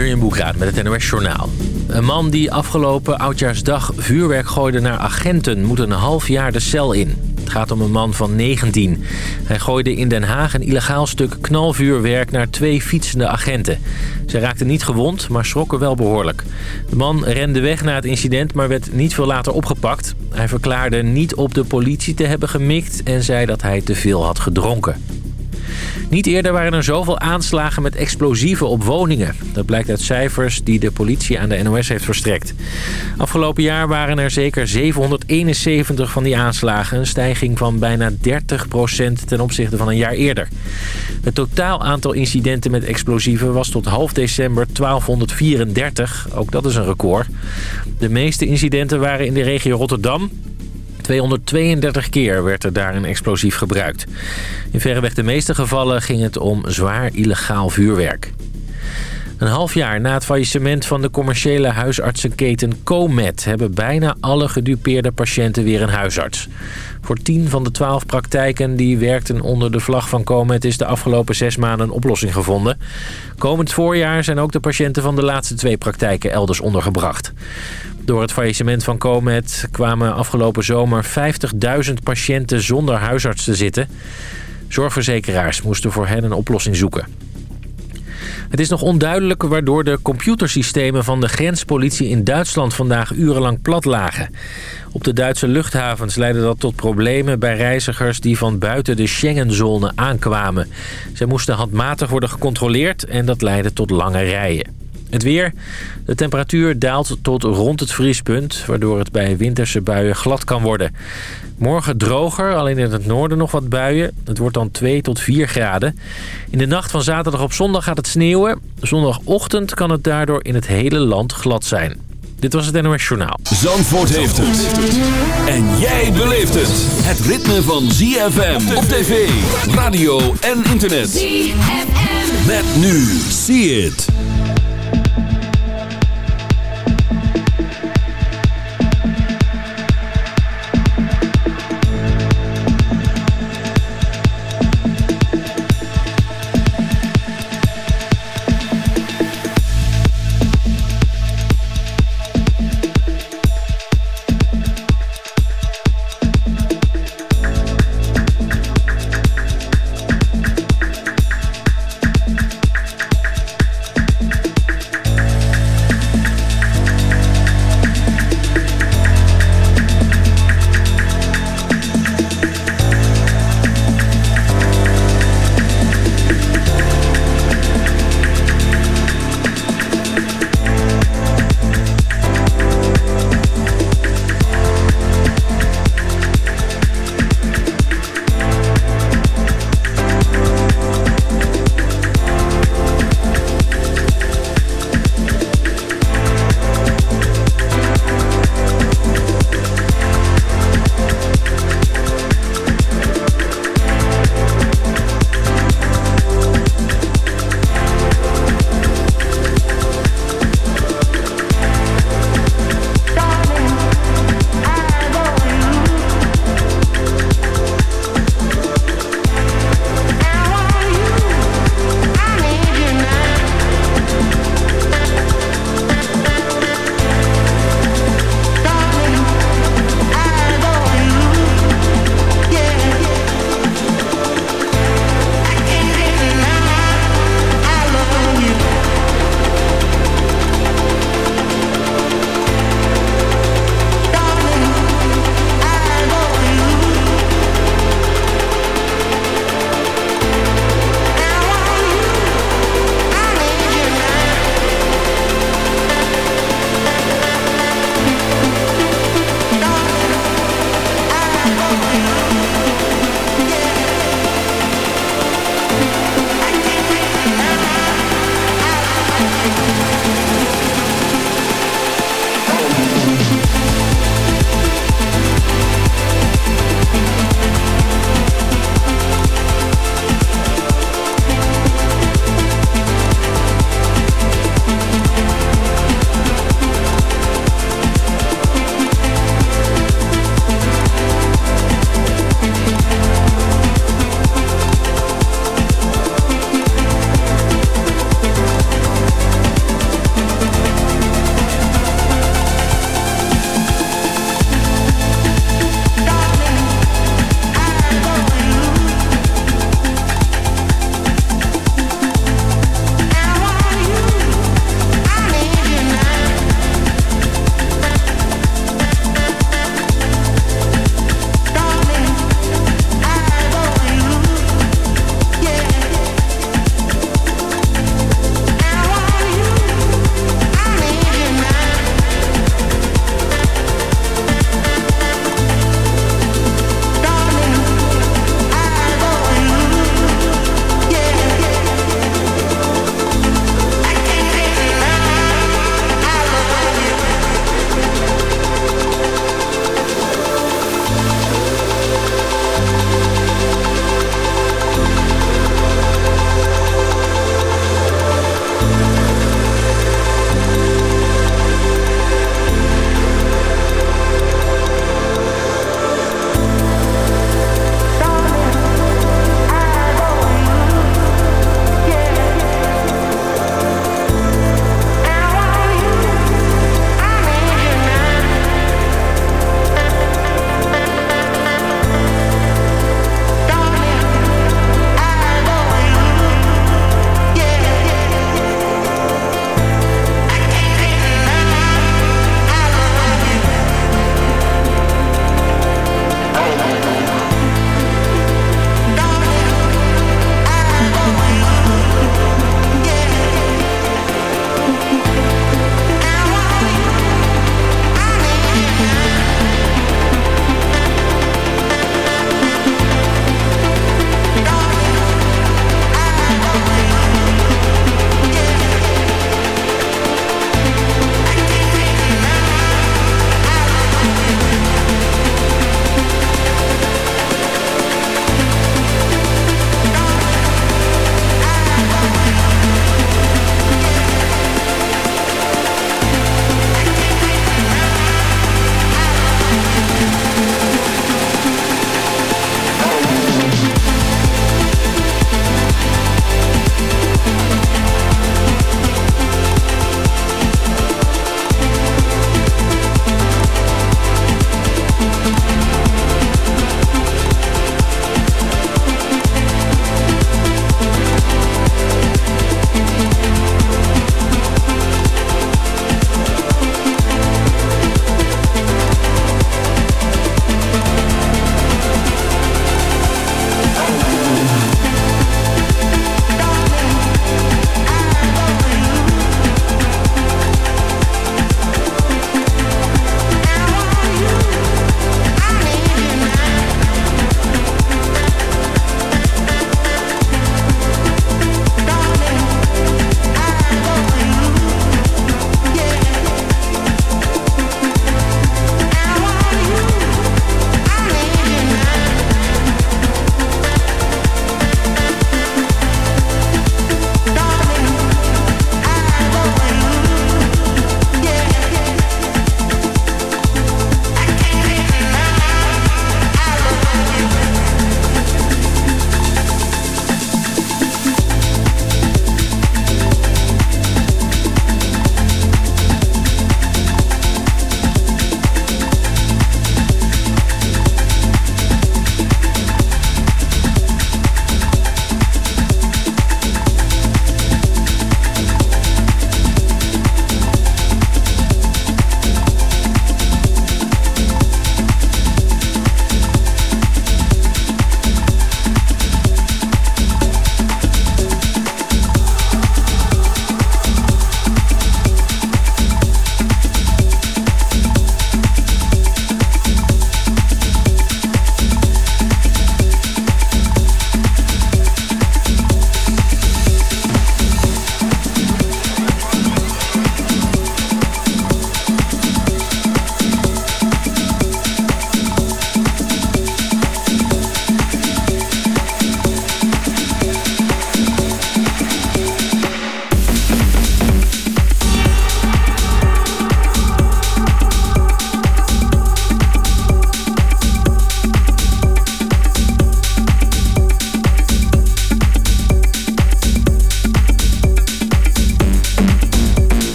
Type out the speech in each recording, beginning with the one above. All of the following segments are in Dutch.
Jurjen Boekraat met het NOS Journaal. Een man die afgelopen oudjaarsdag vuurwerk gooide naar agenten... moet een half jaar de cel in. Het gaat om een man van 19. Hij gooide in Den Haag een illegaal stuk knalvuurwerk naar twee fietsende agenten. Ze raakten niet gewond, maar schrokken wel behoorlijk. De man rende weg na het incident, maar werd niet veel later opgepakt. Hij verklaarde niet op de politie te hebben gemikt... en zei dat hij te veel had gedronken. Niet eerder waren er zoveel aanslagen met explosieven op woningen. Dat blijkt uit cijfers die de politie aan de NOS heeft verstrekt. Afgelopen jaar waren er zeker 771 van die aanslagen. Een stijging van bijna 30% ten opzichte van een jaar eerder. Het totaal aantal incidenten met explosieven was tot half december 1234. Ook dat is een record. De meeste incidenten waren in de regio Rotterdam. 232 keer werd er daar een explosief gebruikt. In verreweg de meeste gevallen ging het om zwaar illegaal vuurwerk. Een half jaar na het faillissement van de commerciële huisartsenketen Comet... hebben bijna alle gedupeerde patiënten weer een huisarts. Voor 10 van de 12 praktijken die werkten onder de vlag van Comet... is de afgelopen zes maanden een oplossing gevonden. Komend voorjaar zijn ook de patiënten van de laatste twee praktijken elders ondergebracht. Door het faillissement van Comet kwamen afgelopen zomer 50.000 patiënten zonder huisarts te zitten. Zorgverzekeraars moesten voor hen een oplossing zoeken. Het is nog onduidelijk waardoor de computersystemen van de grenspolitie in Duitsland vandaag urenlang plat lagen. Op de Duitse luchthavens leidde dat tot problemen bij reizigers die van buiten de Schengenzone aankwamen. Zij moesten handmatig worden gecontroleerd en dat leidde tot lange rijen. Het weer. De temperatuur daalt tot rond het vriespunt... waardoor het bij winterse buien glad kan worden. Morgen droger, alleen in het noorden nog wat buien. Het wordt dan 2 tot 4 graden. In de nacht van zaterdag op zondag gaat het sneeuwen. Zondagochtend kan het daardoor in het hele land glad zijn. Dit was het NOS Journaal. Zandvoort heeft het. En jij beleeft het. Het ritme van ZFM op tv, radio en internet. ZFM. Met nu. See it.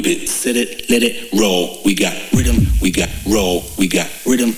whip it, set it, let it roll. We got rhythm, we got roll, we got rhythm.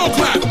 Don't clap.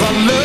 Love.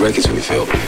Records, we feel.